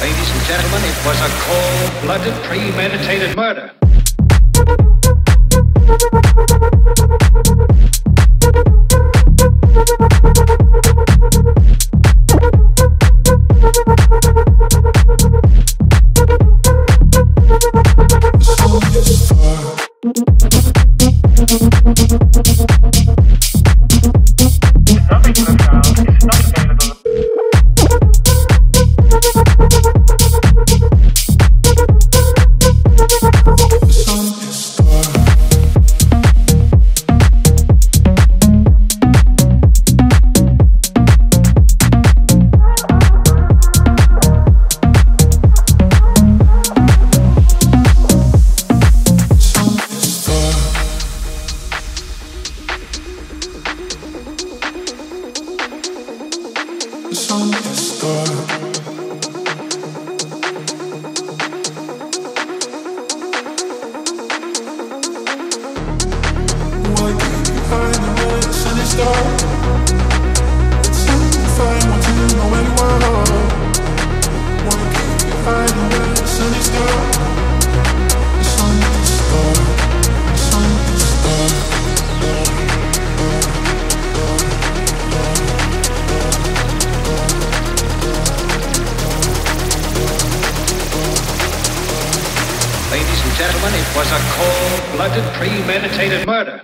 Ladies and gentlemen, it was a cold blooded, premeditated murder. song to start. a cold-blooded, premeditated murder.